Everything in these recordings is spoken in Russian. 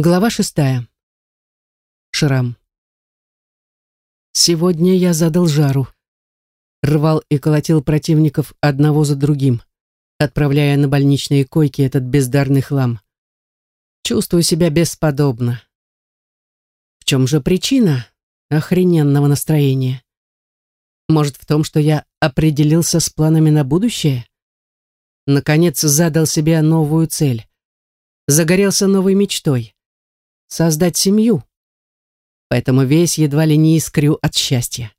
Глава шестая. Шрам. Сегодня я задал жару. Рвал и колотил противников одного за другим, отправляя на больничные койки этот бездарный хлам. Чувствую себя бесподобно. В чем же причина охрененного настроения? Может, в том, что я определился с планами на будущее? Наконец задал себе новую цель. Загорелся новой мечтой создать семью. Поэтому весь едва ли не искрю от счастья.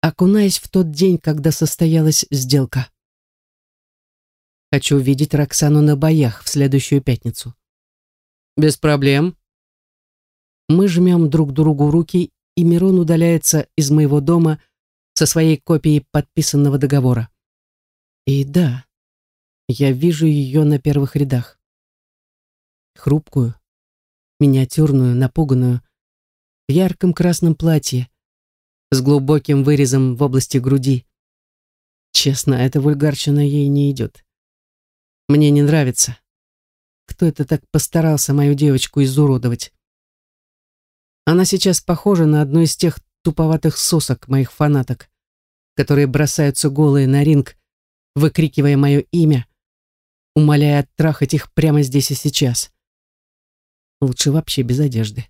Окунаясь в тот день, когда состоялась сделка. Хочу видеть Роксану на боях в следующую пятницу. Без проблем. Мы жмем друг другу руки, и Мирон удаляется из моего дома со своей копией подписанного договора. И да, я вижу ее на первых рядах. Хрупкую, миниатюрную, напуганную, в ярком красном платье, с глубоким вырезом в области груди. Честно, эта вульгарщина ей не идет. Мне не нравится. Кто это так постарался мою девочку изуродовать? Она сейчас похожа на одну из тех туповатых сосок моих фанаток, которые бросаются голые на ринг, выкрикивая мое имя, умоляя трахать их прямо здесь и сейчас. Лучше вообще без одежды.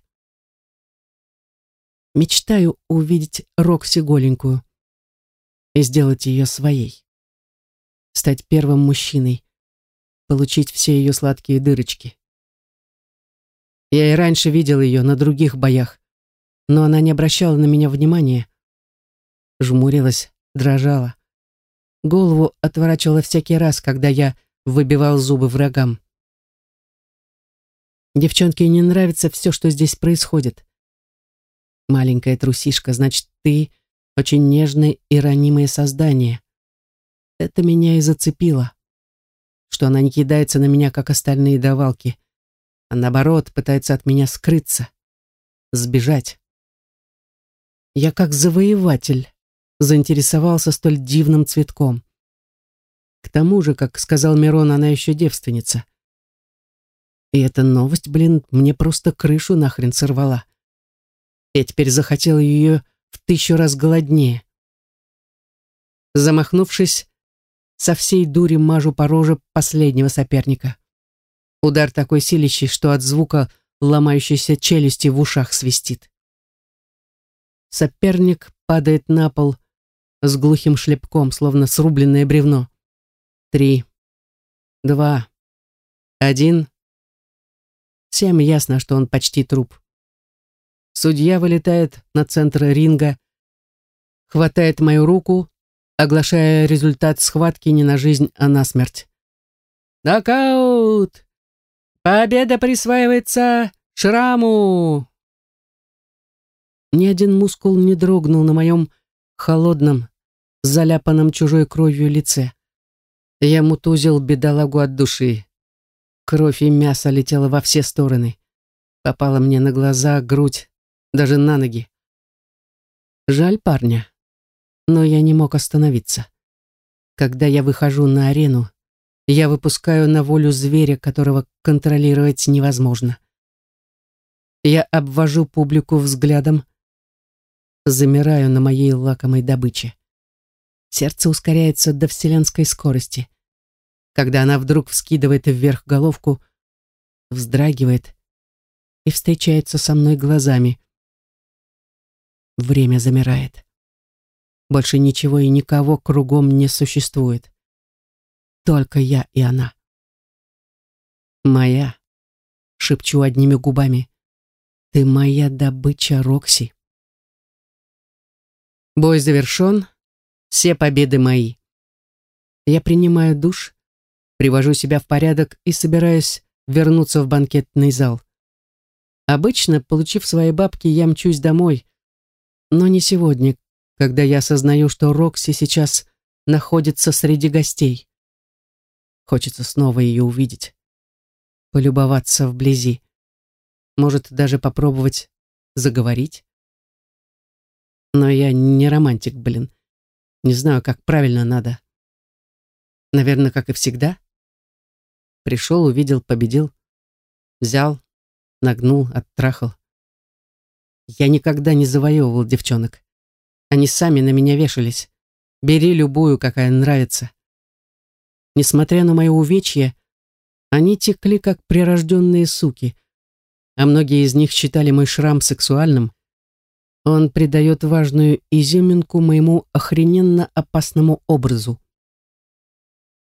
Мечтаю увидеть Рокси голенькую и сделать ее своей. Стать первым мужчиной, получить все ее сладкие дырочки. Я и раньше видел ее на других боях, но она не обращала на меня внимания. Жмурилась, дрожала. Голову отворачивала всякий раз, когда я выбивал зубы врагам. Девчонке не нравится все, что здесь происходит. Маленькая трусишка, значит, ты очень нежное и ранимое создание. Это меня и зацепило. Что она не кидается на меня, как остальные давалки, а наоборот пытается от меня скрыться, сбежать. Я как завоеватель заинтересовался столь дивным цветком. К тому же, как сказал Мирон, она еще девственница. И эта новость, блин, мне просто крышу нахрен сорвала. Я теперь захотел ее в тысячу раз голоднее. Замахнувшись, со всей дури мажу по роже последнего соперника. Удар такой силищий, что от звука ломающейся челюсти в ушах свистит. Соперник падает на пол с глухим шлепком, словно срубленное бревно. Три, два, один. Всем ясно, что он почти труп. Судья вылетает на центр ринга, хватает мою руку, оглашая результат схватки не на жизнь, а на смерть. «Нокаут! Победа присваивается Шраму!» Ни один мускул не дрогнул на моем холодном, заляпанном чужой кровью лице. Я мутузил бедолагу от души. Кровь и мясо летело во все стороны. Попало мне на глаза, грудь, даже на ноги. Жаль парня. Но я не мог остановиться. Когда я выхожу на арену, я выпускаю на волю зверя, которого контролировать невозможно. Я обвожу публику взглядом, замираю на моей лакомой добыче. Сердце ускоряется до вселенской скорости когда она вдруг вскидывает вверх головку, вздрагивает и встречается со мной глазами. Время замирает. Больше ничего и никого кругом не существует. Только я и она. «Моя», — шепчу одними губами, — «ты моя добыча, Рокси». Бой завершен, все победы мои. Я принимаю душ, привожу себя в порядок и собираюсь вернуться в банкетный зал. Обычно, получив свои бабки, я мчусь домой, но не сегодня, когда я осознаю, что Рокси сейчас находится среди гостей. Хочется снова ее увидеть, полюбоваться вблизи, может даже попробовать заговорить. Но я не романтик, блин. Не знаю, как правильно надо. Наверное, как и всегда. Пришел, увидел, победил. Взял, нагнул, оттрахал. Я никогда не завоевывал девчонок. Они сами на меня вешались. Бери любую, какая нравится. Несмотря на мое увечье, они текли как прирожденные суки, а многие из них считали мой шрам сексуальным. Он придает важную изюминку моему охрененно опасному образу.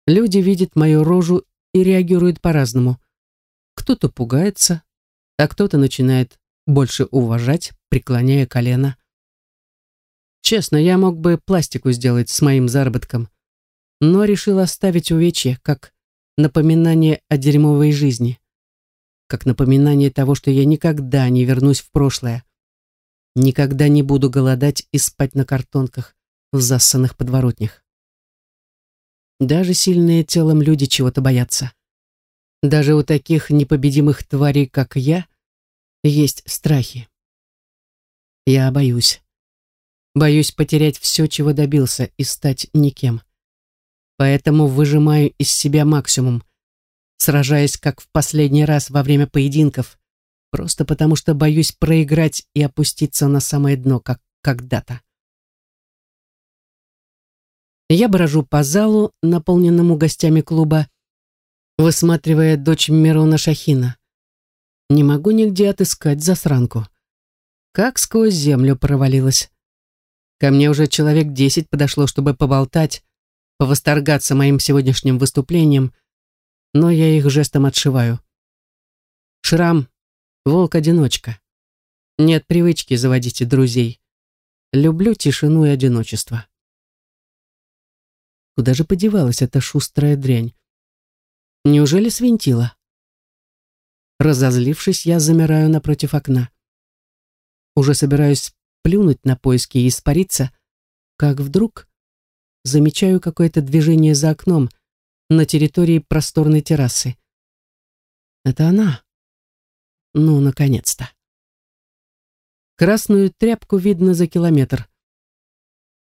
Люди видят мою рожу и реагируют по-разному. Кто-то пугается, а кто-то начинает больше уважать, преклоняя колено. Честно, я мог бы пластику сделать с моим заработком, но решил оставить увечье как напоминание о дерьмовой жизни, как напоминание того, что я никогда не вернусь в прошлое, никогда не буду голодать и спать на картонках в зассанных подворотнях. Даже сильные телом люди чего-то боятся. Даже у таких непобедимых тварей, как я, есть страхи. Я боюсь. Боюсь потерять все, чего добился, и стать никем. Поэтому выжимаю из себя максимум, сражаясь как в последний раз во время поединков, просто потому что боюсь проиграть и опуститься на самое дно, как когда-то. Я брожу по залу, наполненному гостями клуба, высматривая дочь Мирона Шахина. Не могу нигде отыскать засранку. Как сквозь землю провалилась. Ко мне уже человек десять подошло, чтобы поболтать, повосторгаться моим сегодняшним выступлением, но я их жестом отшиваю. Шрам — волк-одиночка. Нет привычки заводить друзей. Люблю тишину и одиночество. Куда же подевалась эта шустрая дрянь? Неужели свинтила? Разозлившись, я замираю напротив окна. Уже собираюсь плюнуть на поиски и испариться, как вдруг замечаю какое-то движение за окном на территории просторной террасы. Это она. Ну, наконец-то. Красную тряпку видно за километр.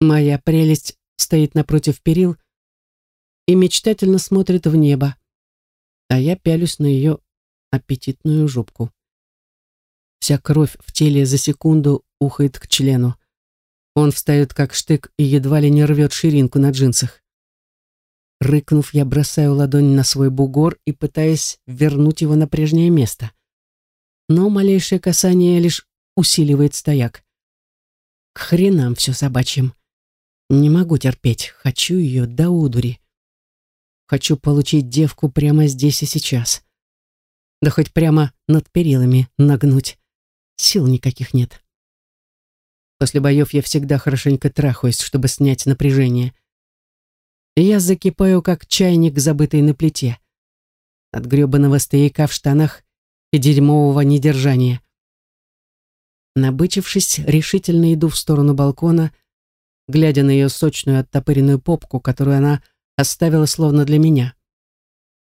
Моя прелесть стоит напротив перил и мечтательно смотрит в небо, а я пялюсь на ее аппетитную жопку. Вся кровь в теле за секунду ухает к члену. Он встает как штык и едва ли не рвет ширинку на джинсах. Рыкнув, я бросаю ладонь на свой бугор и пытаюсь вернуть его на прежнее место. Но малейшее касание лишь усиливает стояк. К хренам все собачьим. Не могу терпеть, хочу ее до удури. Хочу получить девку прямо здесь и сейчас. Да хоть прямо над перилами нагнуть. Сил никаких нет. После боев я всегда хорошенько трахаюсь, чтобы снять напряжение. Я закипаю, как чайник, забытый на плите. От гребаного стояка в штанах и дерьмового недержания. Набычившись, решительно иду в сторону балкона, глядя на ее сочную оттопыренную попку, которую она оставила словно для меня.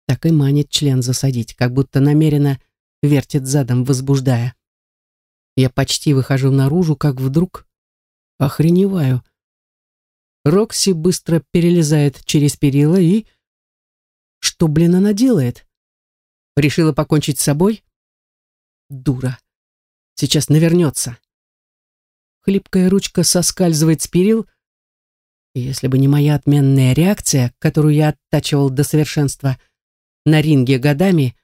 Так и манит член засадить, как будто намеренно вертит задом, возбуждая. Я почти выхожу наружу, как вдруг охреневаю. Рокси быстро перелезает через перила и... Что, блин, она делает? Решила покончить с собой? Дура. Сейчас навернется. Хлипкая ручка соскальзывает с перил. если бы не моя отменная реакция, которую я оттачивал до совершенства на ринге годами,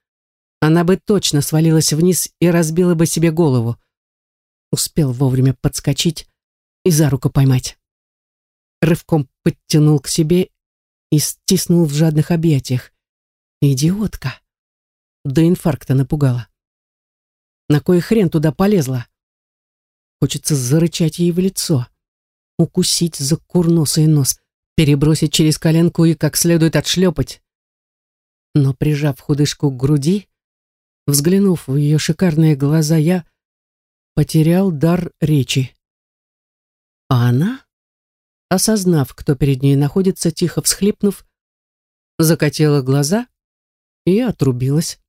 она бы точно свалилась вниз и разбила бы себе голову успел вовремя подскочить и за руку поймать. Рывком подтянул к себе и стиснул в жадных объятиях. Идиотка. До инфаркта напугала. На кой хрен туда полезла? Хочется зарычать ей в лицо, укусить за курносый нос, перебросить через коленку и как следует отшлепать. Но прижав худышку к груди, взглянув в ее шикарные глаза, я потерял дар речи. А она, осознав, кто перед ней находится, тихо всхлипнув, закатила глаза и отрубилась.